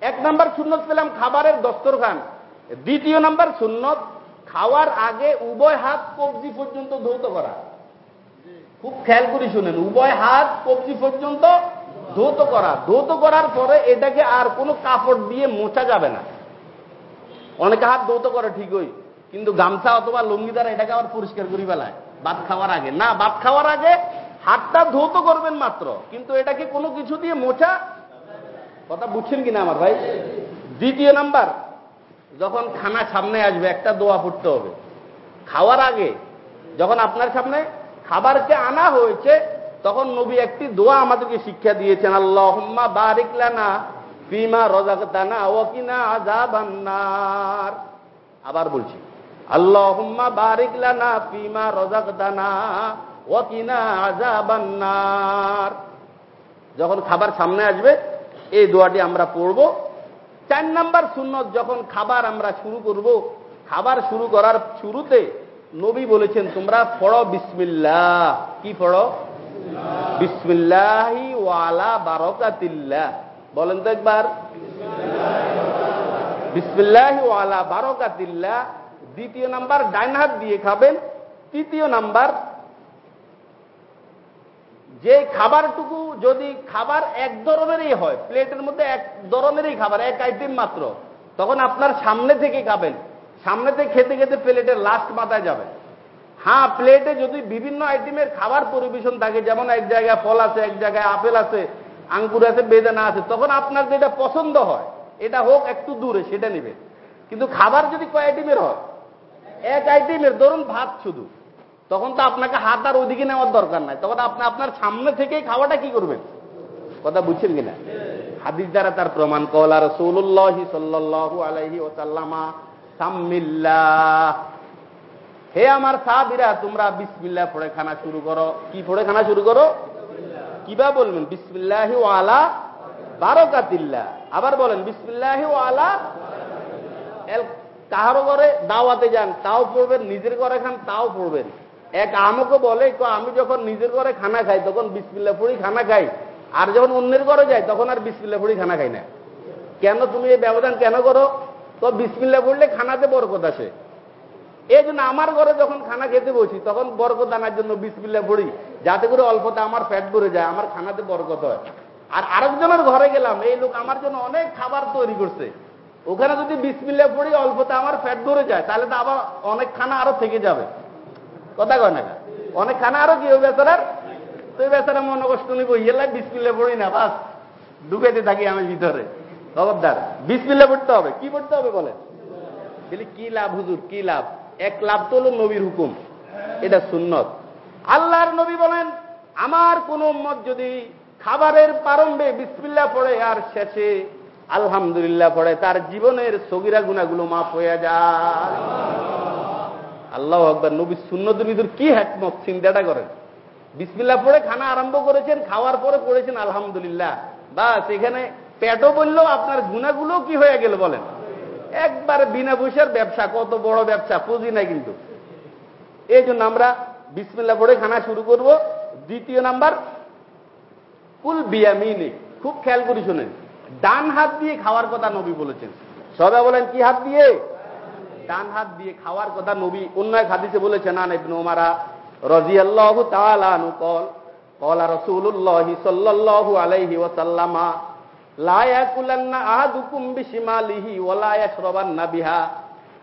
এক নাম্বার সুন্নত পেলাম খাবারের দস্তরখান। দ্বিতীয় নাম্বার সুন্নত খাওয়ার আগে উভয় হাত কবজি পর্যন্ত ধৌত করা। খুব খেয়াল করে শুনেন, উভয় হাত কবজি পর্যন্ত ধৌত করা। ধৌত করার পরে এটাকে আর কোনো কাপড় দিয়ে মোছা যাবে না। অনেকে হাত ধৌত করে ঠিকই, কিন্তু গামছা অথবা লুঙ্গি দ্বারা এটাকে আবার পরিষ্কার করি বেলায় ভাত খাওয়ার আগে। না, ভাত খাওয়ার আগে হাতটা ধৌত করবেন মাত্র, কিন্তু এটাকে কোনো কিছু দিয়ে মোছা কথা বুঝছেন কিনা আমার ভাই? দ্বিতীয় নাম্বার যখন খানা সামনে আসবে, একটা দোয়া পড়তে হবে। খাওয়ার আগে যখন আপনার সামনে খাবারকে আনা হয়েছে, তখন নবী একটি দোয়া আমাদেরকে শিক্ষা দিয়েছেন, আল্লাহম্মা বারিকলানা ফিমা রজাকতানা ওয়াকিনা আযাবান্নার। আবার বলছি, আল্লাহম্মা বারিকলানা ফিমা রজাকতানা ওয়াকিনা আযাবান্নার। যখন খাবার সামনে আসবে, এই দোয়াটি আমরা পড়ব। চার নাম্বার সুন্নত যখন খাবার আমরা শুরু করব, খাবার শুরু করার শুরুতে নবী বলেছেন, তোমরা পড়ো বিসমিল্লাহ। কি পড়ো? বিসমিল্লাহি ওয়ালা বারকাতিল্লাহ। বলেন তো একবার। বিসমিল্লাহি ওয়ালা বারকাতিল্লাহ। দ্বিতীয় নাম্বার ডাইন হাত দিয়ে খাবেন, তৃতীয় নাম্বার যে খাবারটুকু যদি খাবার এক ধরনেরই হয়, প্লেটের মধ্যে এক ধরনেরই খাবার, এক আইটেম মাত্র, তখন আপনার সামনে থেকে খাবেন। সামনে থেকে খেতে খেতে প্লেটের লাস্ট মাথায় যাবে। হ্যাঁ প্লেটে যদি বিভিন্ন আইটেমের খাবার পরিবেশন থাকে, যেমন এক জায়গায় ফল আছে, এক জায়গায় আপেল আছে, আঙ্গুর আছে, বেদানা আছে, তখন আপনার যেটা পছন্দ হয়, এটা হোক একটু দূরে, সেটা নেবে কিন্তু খাবার যদি কয় আইটেমের হয়? এক আইটেমের ধরুন ভাত শুধু। তখন তো আপনাকে হাত আর ওইদিকে নেওয়ার দরকার নাই। তখন আপনি আপনার সামনে থেকেই খাওয়াটা কি করবেন? কথা বুঝছেন কিনা? হাদিস দ্বারা তার প্রমাণ। কলা রসৌল্লাহ সাল্লাহ আলহি ওসাল্লামা হে আমার সাহাবিরা, তোমরা বিসমিল্লাহ পড়ে খানা শুরু করো। কি পড়ে খানা শুরু করো? কিবা বলবেন? বিসমিল্লাহি ওয়ালা বারকাতিল্লাহ। আবার বলেন, বিসমিল্লাহি ওয়ালা কাহারো ঘরে দাওয়াতে যান, তাও পড়বেন, নিজের ঘরে খান, তাও পড়বেন। এক আমাকে বলে আমি যখন নিজের ঘরে খানা খাই, তখন বিসমিল্লা ফুড়ি খানা খাই। আর যখন অন্যের ঘরে যাই, তখন আর বিসমিল্লা ফুড়ি খানা খাই না। কেন তুমি এই ব্যবধান কেন করো? তো বিসমিল্লা পড়লে খানাতে বরকত আসে। এই জন্য আমার ঘরে যখন খানা খেতে বসি, তখন বরকত আনার জন্য বিসমিল্লা পড়ি যাতে করে অল্পতে আমার ফ্যাট ভরে যায়, আমার খানাতে বরকত হয়। আর আরেকজনের ঘরে গেলাম, এই লোক আমার জন্য অনেক খাবার তৈরি করছে। ওখানে যদি বিসমিল্লা পড়ি অল্পতে আমার ফ্যাট ভরে যায়, তাহলে তো আবার অনেক খানা আরও থেকে যাবে। কথা কয় না? অনেক খানা আরও কি ওই বেচারার? তো এই বেচারা মনে কষ্ট নিব ইয়েলাই বিসমিল্লা পড়ি না, বাস। ঢুকেতে থাকি আমি ভিতরে। খবরদার বিসমিল্লা পড়তে হবে। কি পড়তে হবে বলে বলি, কি লাভ হুজুর, কি লাভ? এক লাভ তো হলো নবীর হুকুম। এটা সুন্নত। আল্লাহর নবী বলেন, আমার কোন মত যদি খাবারের প্রারম্ভে বিসমিল্লা পড়ে আর শেষে আলহামদুলিল্লাহ পড়ে, তার জীবনের সগিরা গুণাগুলো মাফ হয়ে যায়। আল্লাহ আকবর, নবী সুন্নত বিদুর কি হ্যাকমত চিন্তাটা করেন। বিসমিল্লা পড়ে খানা আরম্ভ করেছেন, খাওয়ার পরে পড়েছেন, আলহামদুলিল্লাহ। বা সেখানে পেটও বললেও আপনার গুণাগুলো কি হয়ে গেল বলেন। একবার বিনা পয়সার ব্যবসা, কত বড় ব্যবসা, পুঁজি নাই কিন্তু। এই জন্য আমরা বিসমিল্লা পড়ে খানা শুরু করব। দ্বিতীয় নাম্বার, কুল বিয়ামিনে, খুব খেয়াল করি শুনেন। ডান হাত দিয়ে খাওয়ার কথা নবী বলেছেন। সবাই বলেন, কি হাত দিয়ে? ডান হাত দিয়ে খাওয়ার কথা নবী অন্য এক হাদিসে বলেছেন আন ইবনে ওমারা রাদিয়াল্লাহু তাআলা আনহু কল قال رسول الله صلى الله عليه وسلم لا ياكلن احدكم بشماله ولا يشربن بها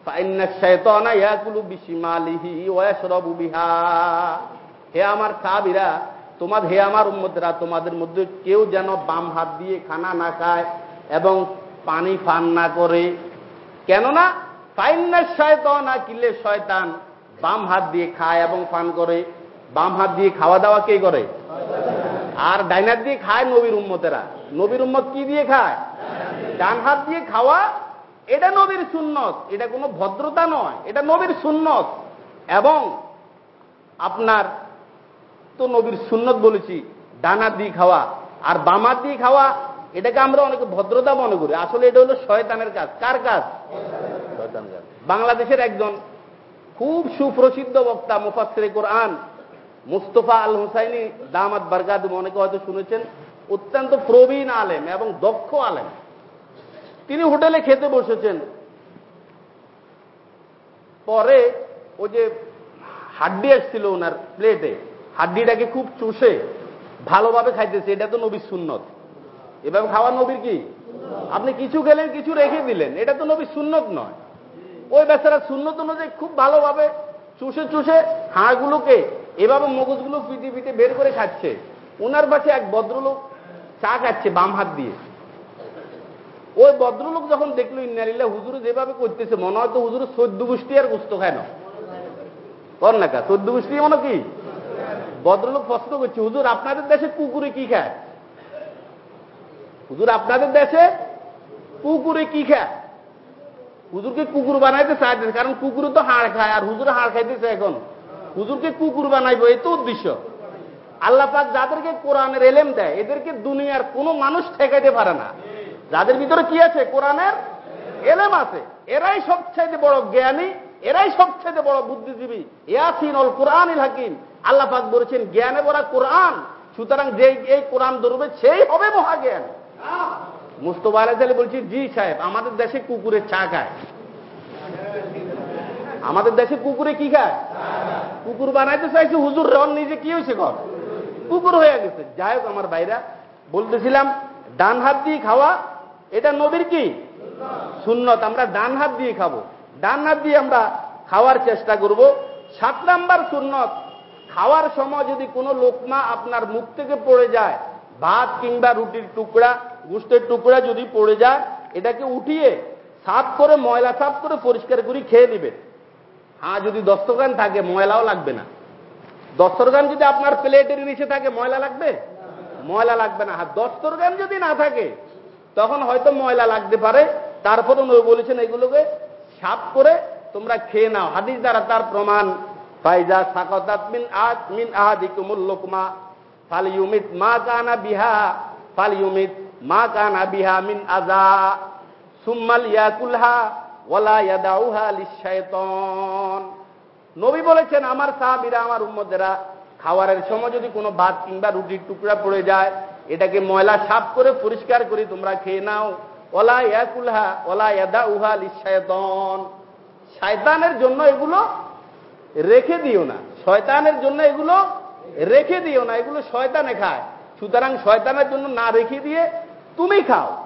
فان الشيطان ياكل بشماله ويشرب بها হে আমার সাহাবীরা তোমার হে আমার উম্মতরা তোমাদের মধ্যে কেউ যেন বাম হাত দিয়ে খানা না খায় এবং পানি পান না করে কেননা ফাইনার শয়তান কিলে শয়তান, বাম হাত দিয়ে খায় এবং পান করে। বাম হাত দিয়ে খাওয়া দাওয়া কে করে? আর ডাইনার দিয়ে খায় নবীর উম্মতেরা। নবীর উম্মত কি দিয়ে খায়? ডান হাত দিয়ে খাওয়া, এটা নবীর সুন্নত, এটা কোনো ভদ্রতা নয়, এটা নবীর সুন্নত। এবং আপনার তো নবীর সুন্নত বলেছি, ডানা দিয়ে খাওয়া আর বাম হাত দিয়ে খাওয়া, এটাকে আমরা অনেকে ভদ্রতা মনে করি। আসলে এটা হলো শয়তানের কাজ। কার কাজ? বাংলাদেশের একজন খুব সুপ্রসিদ্ধ বক্তা মুফাসরে কোরআন, মুস্তফা আল হুসাইনি দামাত বারগাদুম অনেকে হয়তো শুনেছেন, অত্যন্ত প্রবীণ আলেম এবং দক্ষ আলেম। তিনি হোটেলে খেতে বসেছেন। পরে ও যে হাড্ডি আসছিল ওনার প্লেটে, হাড্ডিটাকে খুব চুষে ভালোভাবে খাইতেছে, এটা তো নবীর সুন্নত। এভাবে খাওয়া নবীর কি? আপনি কিছু গেলেন, কিছু রেখে দিলেন, এটা তো নবীর সুন্নত নয়। ওই বেচারা সুন্নত অনুযায়ী খুব ভালোভাবে চুষে চুষে হাড়গুলোকে এভাবে মগজগুলো পিটে পিটে বের করে খাচ্ছে। ওনার পাশে এক ভদ্রলোক চা খাচ্ছে বাম হাত দিয়ে। ওই ভদ্রলোক যখন দেখল ইন্নারিল্লা হুজুর যেভাবে করতেছে, মনে হয় তো হুজুর চোদ্দ গোষ্ঠী আর গুস্ত খায় না। কর না কা চোদ্দ গোষ্ঠী মনে কি? ভদ্রলোক প্রশ্ন করছে, হুজুর, আপনাদের দেশে কুকুরে কি খায়? হুজুর, আপনাদের দেশে কুকুরে কি খায়? হুজুরকে কুকুর বানাইতে চাইতেছে কারণ কুকুরে তো হাড় খায়, আর হুজুরে হাড় খাইতেছে এখন। হুজুরকে কুকুর বানাইবো, এই তো উদ্দেশ্য। আল্লাহ পাক যাদেরকে কোরআনের এলেম দেয়, এদেরকে দুনিয়ার কোনো মানুষ ঠেকাইতে পারে না। যাদের ভিতরে কি আছে? কোরআনের এলেম আছে। এরাই সবচাইতে বড় জ্ঞানী, এরাই সবচাইতে বড় বুদ্ধিজীবী। ইয়াসিন অল কোরআন হাকিম। আল্লাহ পাক বলেছেন, জ্ঞানে বলা কোরআন, সুতরাং যে এই কোরআন ধরবে, সেই হবে মহাজ্ঞান। মুস্তফা আলাহ বলছি, জি সাহেব, আমাদের দেশে কুকুরের চা খায়। আমাদের দেশে কুকুরে কি খায়? কুকুর বানাইতে চাইছে, হুজুর রন নিজে কি হয়েছে ঘর কুকুর হয়ে গেছে। যাই হোক, আমার ভাইরা, বলতেছিলাম, ডান হাত দিয়ে খাওয়া, এটা নবীর কি? সুন্নত। আমরা ডান হাত দিয়ে খাব। ডান হাত দিয়ে আমরা খাওয়ার চেষ্টা করব। সাত নাম্বার সুন্নত, খাওয়ার সময় যদি কোনো লোকমা আপনার মুখ থেকে পড়ে যায়, ভাত কিংবা রুটির টুকরা গুষ্টের টুকরা যদি পড়ে যায়, এটাকে উঠিয়ে সাফ করে, ময়লা সাফ করে পরিষ্কার করে খেয়ে নেবেন হ্যাঁ যদি দস্তরখান থাকে, ময়লাও লাগবে না। দস্তরখান যদি আপনার প্লেটের নিচে থাকে, ময়লা লাগবে? ময়লা লাগবে না। আর দস্তরখান যদি না থাকে, তখন হয়তো ময়লা লাগতে পারে। তারপরে উনি বলেছেন, এগুলোকে সাফ করে তোমরা খেয়ে নাও। হাদিস দ্বারা তার প্রমাণ ফাইজা সাকতাত মিন আজ মিন আহাদিকুমুল লোকমা ফালিউমিত মা কানা বিহা ফালিউমিত মা কানা বিহা মিন আজা সুম্মাল ইয়াকুলহা ওয়ালা ইয়াদাউহা লিশাইতান নবী বলেছেন, আমার সাহাবীরা, আমার উম্মতেরা খাওয়ারের সময় যদি কোনো ভাত কিংবা রুটির টুকরা পড়ে যায়, এটাকে ময়লা সাফ করে পরিষ্কার করে তোমরা খেয়ে নাও। ওলা ইয়াকুলহা ওলা ইয়াদা উহা লিশাইতান শয়তানের জন্য এগুলো রেখে দিও না। শয়তানের জন্য এগুলো রেখে দিও না। এগুলো শয়তানে খায়। সুতরাং শয়তানের জন্য না রেখে দিয়ে তুমি খাও।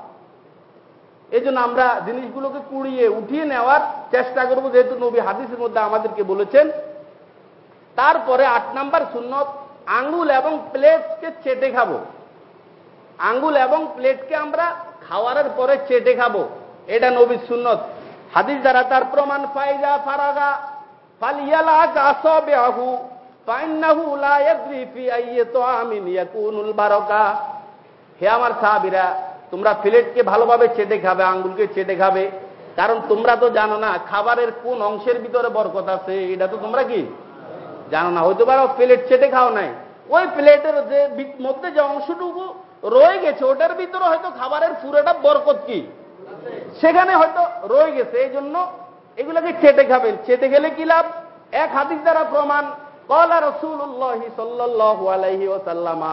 এই জন্য আমরা জিনিসগুলোকে কুড়িয়ে উঠিয়ে নেওয়ার চেষ্টা করব, যেহেতু নবী হাদিসের মধ্যে আমাদেরকে বলেছেন। তারপরে আট নাম্বার সুন্নত আঙ্গুল এবং প্লেটকে চেটে খাব। আঙ্গুল এবং প্লেটকে আমরা খাওয়ারের পরে চেটে খাব। এটা নবীর সুন্নত। হাদিস দ্বারা তার প্রমাণ, ফাইজা ফারাগা, ফালিয়ালা হে আমার সাহাবীরা, তোমরা প্লেটকে ভালোভাবে চেটে খাবে, আঙ্গুলকে চেটে খাবে। কারণ তোমরা তো জানো না, খাবারের কোন অংশের ভিতরে বরকত আছে, এটা তো তোমরা কি জানো না? হয়তো পারো প্লেট চেটে খাও নাই। ওই প্লেটের যে মধ্যে যে অংশটুকু রয়ে গেছে, ওটার ভিতরে হয়তো খাবারের পুরোটা বরকত কি? সেখানে হয়তো রয়ে গেছে এই জন্য এগুলোকে চেটে খাবেন। চেটে গেলে কি লাভ? এক হাদিস দ্বারা প্রমাণ, কলা রসুল্লাহ সাল্লাহ আলাইহি ওসাল্লামা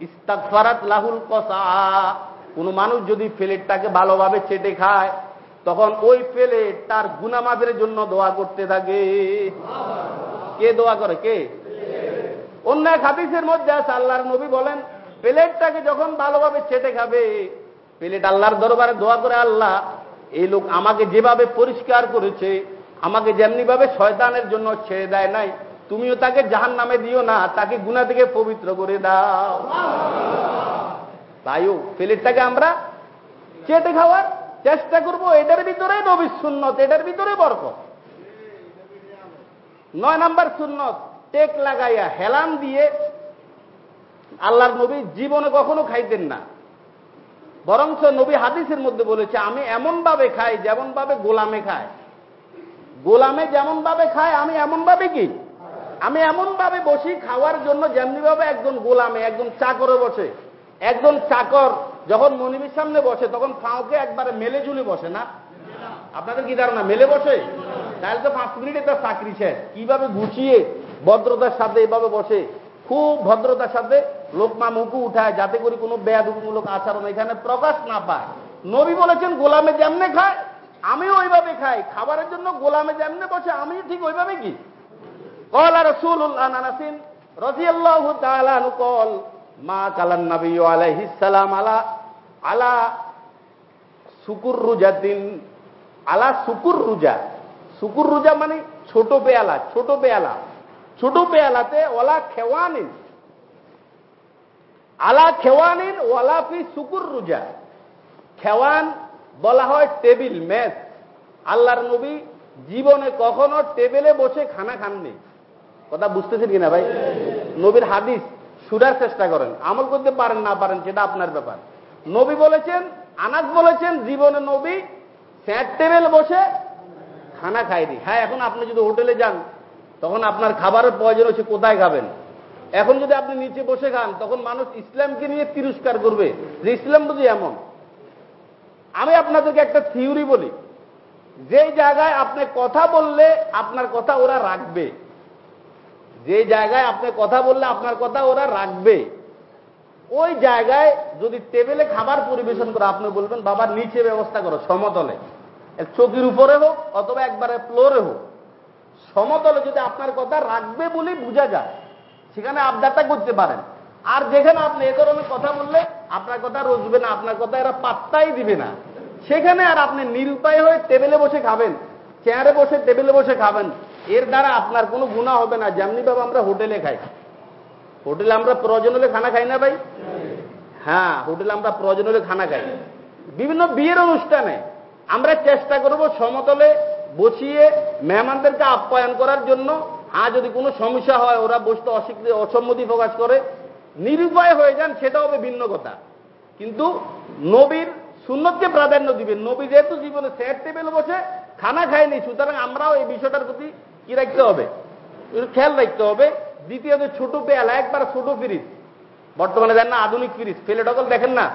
ইস্তাকফারাত লাহুল কসা। কোন মানুষ যদি প্লেটটাকে ভালোভাবে চেটে খায়, তখন ওই প্লেট তার গুনামাদের জন্য দোয়া করতে থাকে। কে দোয়া করে? কে? অন্য এক হাদিসের মধ্যে আছে, আল্লাহর নবী বলেন, প্লেটটাকে যখন ভালোভাবে চেটে খাবে, প্লেট আল্লাহর দরবারে দোয়া করে, আল্লাহ, এই লোক আমাকে যেভাবে পরিষ্কার করেছে, আমাকে যেমনিভাবে শয়তানের জন্য ছেড়ে দেয় নাই তুমিও তাকে জাহান নামে দিও না, তাকে গুণা থেকে পবিত্র করে দাও। তাইও প্লেটটাকে আমরা চেটে খাওয়ার চেষ্টা করব, এটার ভিতরে নবী সুন্নত, এটার ভিতরে বরক নয় নাম্বার সুন্নত, টেক লাগাইয়া হেলান দিয়ে আল্লাহর নবী জীবনে কখনো খাইতেন না। বরঞ্চ নবী হাদিসের মধ্যে বলেছে, আমি এমন ভাবে খাই যেমন ভাবে গোলামে খায়। গোলামে যেমন ভাবে খায়, আমি এমন ভাবে কি? আমি এমন ভাবে বসি খাওয়ার জন্য যেমনি ভাবে একজন গোলামে, একজন চাকরে বসে। একজন চাকর যখন মনিবের সামনে বসে, তখন ফাঁকে একবারে মেলে ঝুলে বসে, না? আপনাদের কি ধারণা, মেলে বসে? তাহলে তো পাঁচ মিনিটে তার চাকরি শেষ। কীভাবে গুছিয়ে ভদ্রতার সাথে এভাবে বসে? খুব ভদ্রতার সাথে লোকমা মুখু উঠায়, যাতে করে কোনো বেয়াদুমূলক আচরণ এখানে প্রকাশ না পায়। নবী বলেছেন, গোলামে যেমনে খায়, আমিও ওইভাবে খাই। খাবারের জন্য গোলামে যেমনে বসে আমি ঠিক ওইভাবে কি? আলাইহিস সালাম আলা রুজা। রুজা মানে ছোট পেয়ালা ছোট পেয়ালা। ছোট পেয়ালাতে ওলা খেওয়ানিন। আলা খেওয়ানিন ওয়ালাফি সুকুর রুজা। খেওয়ান বলা হয় টেবিল মেস আল্লাহর নবী জীবনে কখনো টেবিলে বসে খানা খাননি। কথা বুঝতেছেন কিনা ভাই? নবীর হাদিস শুনার চেষ্টা করেন। আমল করতে পারেন, না পারেন, সেটা আপনার ব্যাপার। নবী বলেছেন আনাজ বলেছেন, জীবনে নবী স্যাট টেবিল বসে খানা খায়নি। হ্যাঁ এখন আপনি যদি হোটেলে যান, তখন আপনার খাবারের প্রয়োজন হচ্ছে কোথায় খাবেন? এখন যদি আপনি নিচে বসে খান, তখন মানুষ ইসলামকে নিয়ে তিরস্কার করবে। যে ইসলাম বুঝি এমন। আমি আপনাদেরকে একটা থিওরি বলি। যে জায়গায় আপনি কথা বললে, আপনার কথা ওরা রাখবে। যে জায়গায় আপনি কথা বললে আপনার কথা ওরা রাখবে। ওই জায়গায় যদি টেবিলে খাবার পরিবেশন করে, আপনি বলবেন, বাবা, নিচে ব্যবস্থা করো, সমতলে। চকির উপরে হোক অথবা একবারে ফ্লোরে হোক। সমতলে যদি আপনার কথা রাখবে বলে বোঝা যায়, সেখানে আবদারটা করতে পারেন। আর যেখানে আপনি এ ধরনের কথা বললে, আপনার কথা রসবে না, আপনার কথা এরা পাত্তাই দিবে না। সেখানে আর আপনি নিরুপায় হয়ে টেবিলে বসে খাবেন চেয়ারে বসে টেবিলে বসে খাবেন। এর দ্বারা আপনার কোনো গুণা হবে না যেমনি ভাবে আমরা হোটেলে খাই। হোটেলে আমরা প্রয়োজন হলে খানা খাই না ভাই? হ্যাঁ হোটেলে আমরা প্রয়োজন হলে খানা খাই। বিভিন্ন বিয়ের অনুষ্ঠানে আমরা চেষ্টা করব সমতলে বসিয়ে মেহমানদেরকে আপ্যায়ন করার জন্য। হ্যাঁ যদি কোনো সমস্যা হয়, ওরা বসতে অস্বীকৃতি, অসম্মতি প্রকাশ করে, নিরুপায় হয়ে যান, সেটা হবে ভিন্ন কথা। কিন্তু নবীর সুন্নতকে প্রাধান্য দিবেন। নবী যেহেতু জীবনে সেট টেবিল বসে, খানা খায়নি, সুতরাং আমরাও এই বিষয়টার প্রতি কি রাখতে হবে? খেয়াল রাখতে হবে দ্বিতীয়ত ছোট পেয়ালা, একবার ছোট ফ্রিজ। বর্তমানে দেন না আধুনিক ফ্রিজ, প্লেট অকল দেখেন না?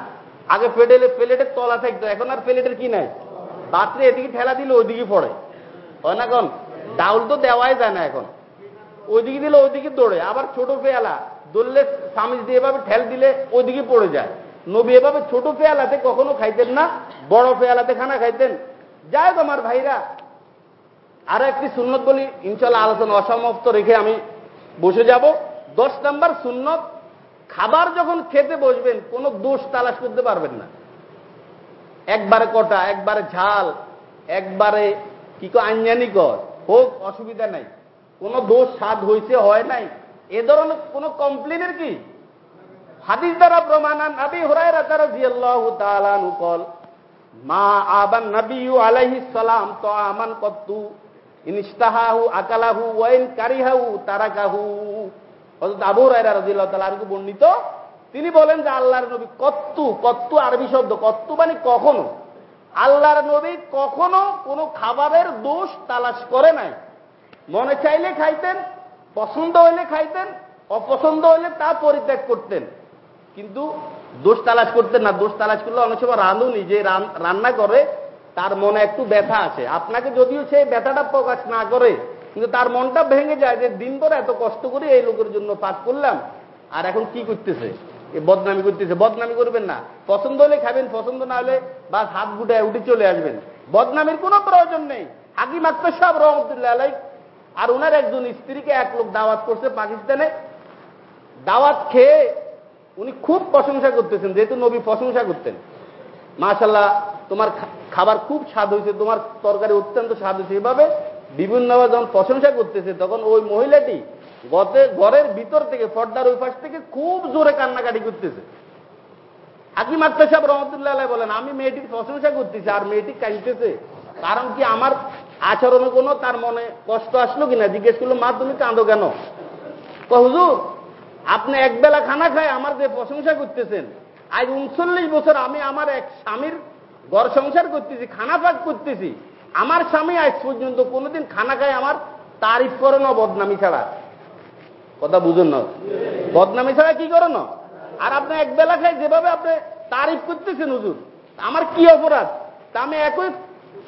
আগে প্লেটে প্লেটের তলা থাকতো, এখন আর প্লেটের কি নাই? বাত্রে এদিকে ঠেলা দিলে ওইদিকে পড়ে। হয় না এখন ডাউল তো দেওয়াই যায় না এখন। ওইদিকে দিলে ওইদিকে দৌড়ে। আবার ছোট পেয়ালা, দৌড়লে সামিজ দিয়ে এভাবে ঠেল দিলে ওইদিকে পড়ে যায়। নবী এভাবে ছোট পেয়ালাতে কখনো খাইতেন না, বড় পেয়ালাতে খানা খাইতেন। যায় তোমার ভাইরা আরও একটি সুন্নত বলি ইনশাল্লাহ আলোচনা অসমাপ্ত রেখে আমি বসে যাব। দশ নাম্বার সুন্নত, খাবার যখন খেতে বসবেন, কোনো দোষ তালাশ করতে পারবেন না। একবারে কটা, একবারে ঝাল, একবারে কি কো আঞ্জানি কর, হোক, অসুবিধা নাই। কোনো দোষ স্বাদ হয়েছে হয় নাই। এ ধরনের কোনো কমপ্লেনের কি? হাদিস দ্বারা প্রমাণান আবি হুরায়রা তারা জিয়াল্লাহু মা আবান নবিয়ু আলাইহিস সালাম তো আমান কত্তু ইনস্তাহাহু আকালাহু ওয়াইন কারিহাহু তারাকাহু। হযরত আবু হুরায়রা রাদিয়াল্লাহু তাআলা আনহু বর্ণিত, তিনি বলেন যে আল্লাহর নবী কত্তু কত্তু আরবি শব্দ, কত্তু মানে কখনো। আল্লাহর নবী কখনো কোনো খাবারের দোষ তালাশ করে নাই। মনে চাইলে খাইতেন, পছন্দ হইলে খাইতেন, অপছন্দ হইলে তা পরিত্যাগ করতেন। কিন্তু দোষ তালাশ করতেন না। দোষ তালাশ করলে অনেক সময় রাঁধুনি যে রান্না করে তার মনে একটু ব্যথা আছে। আপনাকে যদিও সেই ব্যথাটা প্রকাশ না করে, কিন্তু তার মনটা ভেঙে যায় যে দিন পরে এত কষ্ট করে এই লোকের জন্য পাঠ করলাম, আর এখন কি করতেছে? বদনামি করতেছে। বদনামি করবেন না। পছন্দ হলে খাবেন, পছন্দ না হলে বা হাত গুটায় উঠে চলে আসবেন। বদনামির কোনো প্রয়োজন নেই। হাকিম আক্তার সাহেব রহমতুল্লাহ আলাই আর ওনার একজন স্ত্রীকে এক লোক দাওয়াত করছে পাকিস্তানে। দাওয়াত খেয়ে উনি খুব প্রশংসা করতেছেন, যেহেতু নবী প্রশংসা করতেন। মাশাল্লাহ তোমার খাবার খুব স্বাদ হয়েছে, তোমার তরকারি অত্যন্ত স্বাদ হয়েছে। এভাবে বিভিন্নভাবে যখন প্রশংসা করতেছে, তখন ওই মহিলাটি গতে, ঘরের ভিতর থেকে, পর্দার ওই পাশ থেকে খুব জোরে কান্নাকাটি করতেছে। হাকিম আক্তার সাহেব রহমতুল্লাহ বলেন, আমি মেয়েটির প্রশংসা করতেছি আর মেয়েটি কাঁদতেছে। কারণ কি আমার আচরণে কোনো তার মনে কষ্ট আসলো কিনা? জিজ্ঞেস করল, মা, তুমি কাঁদো কেন? হুজুর, আপনি একবেলা খানা খায় আমার যে প্রশংসা করতেছেন আজ উনচল্লিশ বছর আমি আমার এক স্বামীর ঘর সংসার করতেছি খানা পাক করতেছি। আমার স্বামী আজ পর্যন্ত কোনোদিন খানা খায় আমার তারিফ করো না, বদনামি ছাড়া। কথা বুঝুন না। বদনামি ছাড়া কি করে না? আর আপনি একবেলা খাই যেভাবে আপনি তারিফ করতেছেন হুজুর, আমার কি অপরাধ? তা আমি একই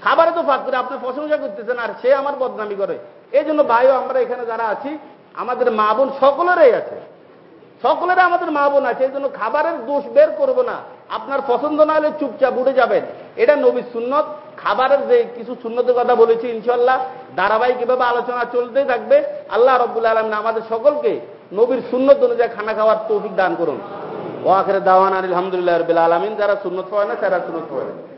খাবারে তো ফাঁক করে আপনি প্রশংসা করতেছেন আর সে আমার বদনামি করে। এই জন্য ভাইও আমরা এখানে যারা আছি, আমাদের মা বোন সকলেরই আছে। সকলের আমাদের মা বোন আছে এই জন্য খাবারের দোষ বের করব না। আপনার পছন্দ না হলে চুপচাপ উঠে যাবেন। এটা নবীর সুন্নত। খাবারের যে কিছু সুন্নতের কথা বলেছি ইনশাল্লাহ ধারাবাহিক এভাবে আলোচনা চলতেই থাকবে। আল্লাহ রব্বুল আলম আমাদের সকলকে নবীর সুন্নত অনুযায়ী খানা খাওয়ার তৌফিক দান করুন। ও আখের দাওয়ান আলহামদুলিল্লাহ রবিল আলমিন, যারা সুন্নত পড়ে না, তারা সুন্নত পড়ে।